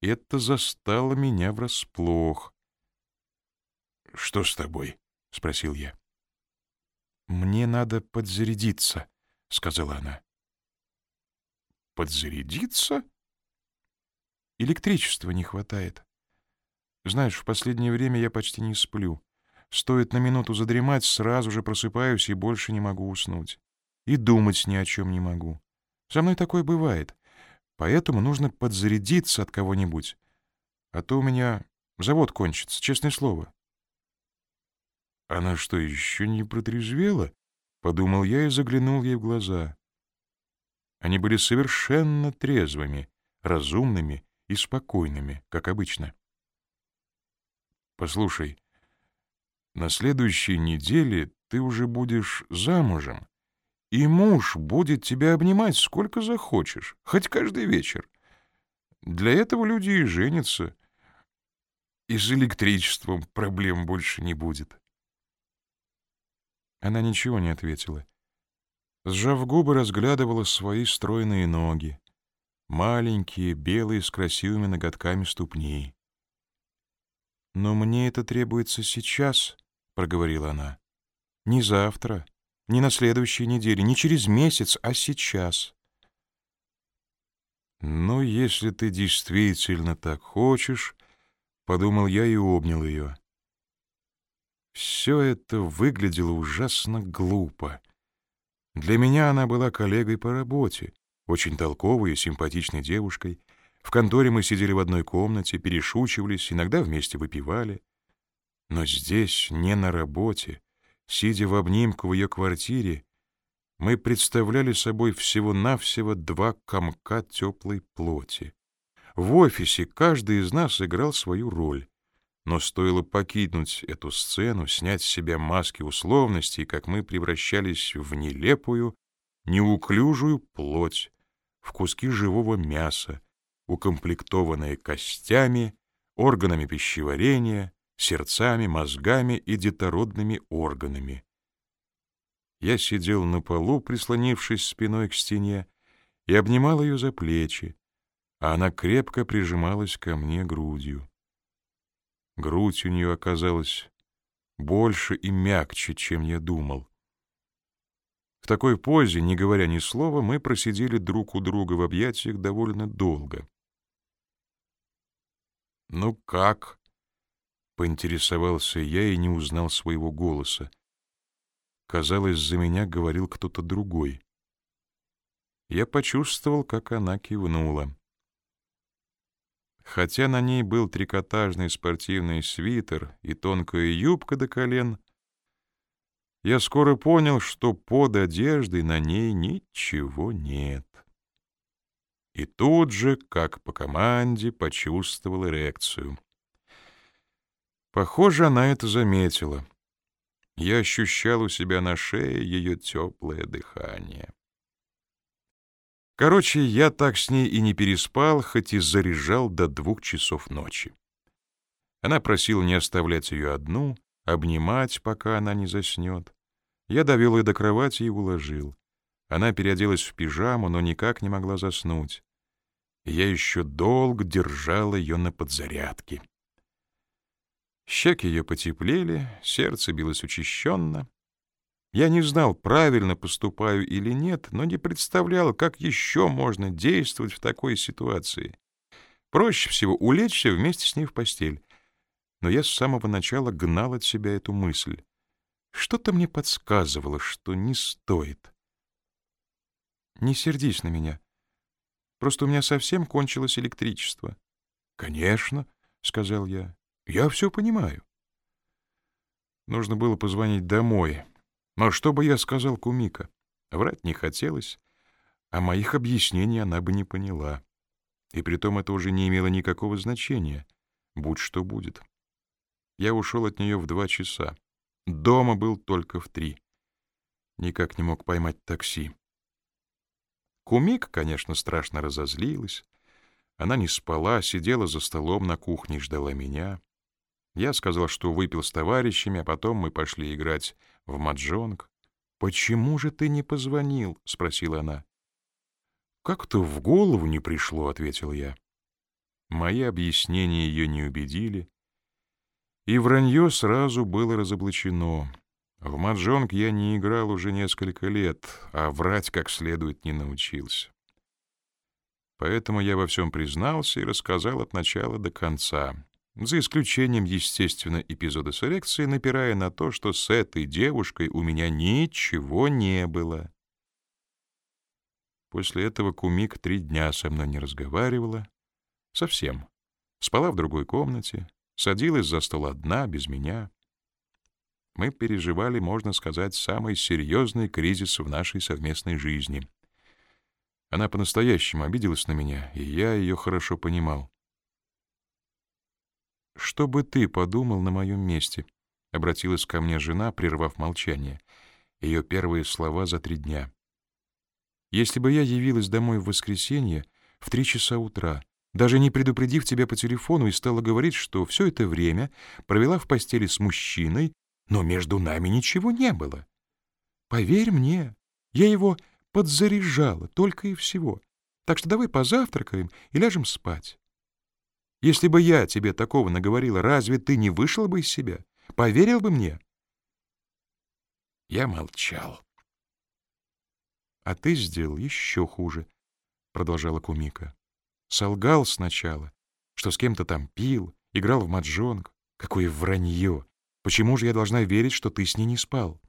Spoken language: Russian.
Это застало меня врасплох. «Что с тобой?» — спросил я. «Мне надо подзарядиться», — сказала она. «Подзарядиться?» «Электричества не хватает. Знаешь, в последнее время я почти не сплю. Стоит на минуту задремать, сразу же просыпаюсь и больше не могу уснуть. И думать ни о чем не могу. Со мной такое бывает. Поэтому нужно подзарядиться от кого-нибудь. А то у меня завод кончится, честное слово. Она что, еще не протрезвела? Подумал я и заглянул ей в глаза. Они были совершенно трезвыми, разумными и спокойными, как обычно. Послушай, на следующей неделе ты уже будешь замужем, и муж будет тебя обнимать сколько захочешь, хоть каждый вечер. Для этого люди и женятся. И с электричеством проблем больше не будет. Она ничего не ответила. Сжав губы, разглядывала свои стройные ноги, маленькие, белые, с красивыми ноготками ступней. «Но мне это требуется сейчас», — проговорила она. «Не завтра, не на следующей неделе, не через месяц, а сейчас». «Ну, если ты действительно так хочешь», — подумал я и обнял ее. Все это выглядело ужасно глупо. Для меня она была коллегой по работе, очень толковой и симпатичной девушкой. В конторе мы сидели в одной комнате, перешучивались, иногда вместе выпивали. Но здесь, не на работе, сидя в обнимку в ее квартире, мы представляли собой всего-навсего два комка теплой плоти. В офисе каждый из нас играл свою роль. Но стоило покинуть эту сцену, снять с себя маски условностей, как мы превращались в нелепую, неуклюжую плоть, в куски живого мяса, укомплектованные костями, органами пищеварения, сердцами, мозгами и детородными органами. Я сидел на полу, прислонившись спиной к стене, и обнимал ее за плечи, а она крепко прижималась ко мне грудью. Грудь у нее оказалась больше и мягче, чем я думал. В такой позе, не говоря ни слова, мы просидели друг у друга в объятиях довольно долго. «Ну как?» — поинтересовался я и не узнал своего голоса. Казалось, за меня говорил кто-то другой. Я почувствовал, как она кивнула. Хотя на ней был трикотажный спортивный свитер и тонкая юбка до колен, я скоро понял, что под одеждой на ней ничего нет. И тут же, как по команде, почувствовал эрекцию. Похоже, она это заметила. Я ощущал у себя на шее ее теплое дыхание. Короче, я так с ней и не переспал, хоть и заряжал до двух часов ночи. Она просила не оставлять ее одну, обнимать, пока она не заснет. Я довел ее до кровати и уложил. Она переоделась в пижаму, но никак не могла заснуть. Я еще долго держал ее на подзарядке. Щеки ее потеплели, сердце билось учащенно. Я не знал, правильно поступаю или нет, но не представлял, как еще можно действовать в такой ситуации. Проще всего улечься вместе с ней в постель. Но я с самого начала гнал от себя эту мысль. Что-то мне подсказывало, что не стоит. «Не сердись на меня. Просто у меня совсем кончилось электричество». «Конечно», — сказал я. «Я все понимаю». Нужно было позвонить домой, но что бы я сказал Кумика? Врать не хотелось, а моих объяснений она бы не поняла. И притом это уже не имело никакого значения, будь что будет. Я ушел от нее в два часа. Дома был только в три. Никак не мог поймать такси. Кумик, конечно, страшно разозлилась. Она не спала, сидела за столом на кухне и ждала меня. Я сказал, что выпил с товарищами, а потом мы пошли играть в маджонг. «Почему же ты не позвонил?» — спросила она. «Как-то в голову не пришло», — ответил я. Мои объяснения ее не убедили, и вранье сразу было разоблачено. В маджонг я не играл уже несколько лет, а врать как следует не научился. Поэтому я во всем признался и рассказал от начала до конца, за исключением, естественно, эпизода с эрекцией, напирая на то, что с этой девушкой у меня ничего не было. После этого Кумик три дня со мной не разговаривала. Совсем. Спала в другой комнате, садилась за стол одна, без меня. Мы переживали, можно сказать, самый серьезный кризис в нашей совместной жизни — она по-настоящему обиделась на меня, и я ее хорошо понимал. «Что бы ты подумал на моем месте?» — обратилась ко мне жена, прервав молчание. Ее первые слова за три дня. «Если бы я явилась домой в воскресенье в три часа утра, даже не предупредив тебя по телефону и стала говорить, что все это время провела в постели с мужчиной, но между нами ничего не было. Поверь мне, я его подзаряжала, только и всего. Так что давай позавтракаем и ляжем спать. Если бы я тебе такого наговорила, разве ты не вышел бы из себя? Поверил бы мне?» Я молчал. «А ты сделал еще хуже», — продолжала Кумика. «Солгал сначала, что с кем-то там пил, играл в маджонг. Какое вранье! Почему же я должна верить, что ты с ней не спал?»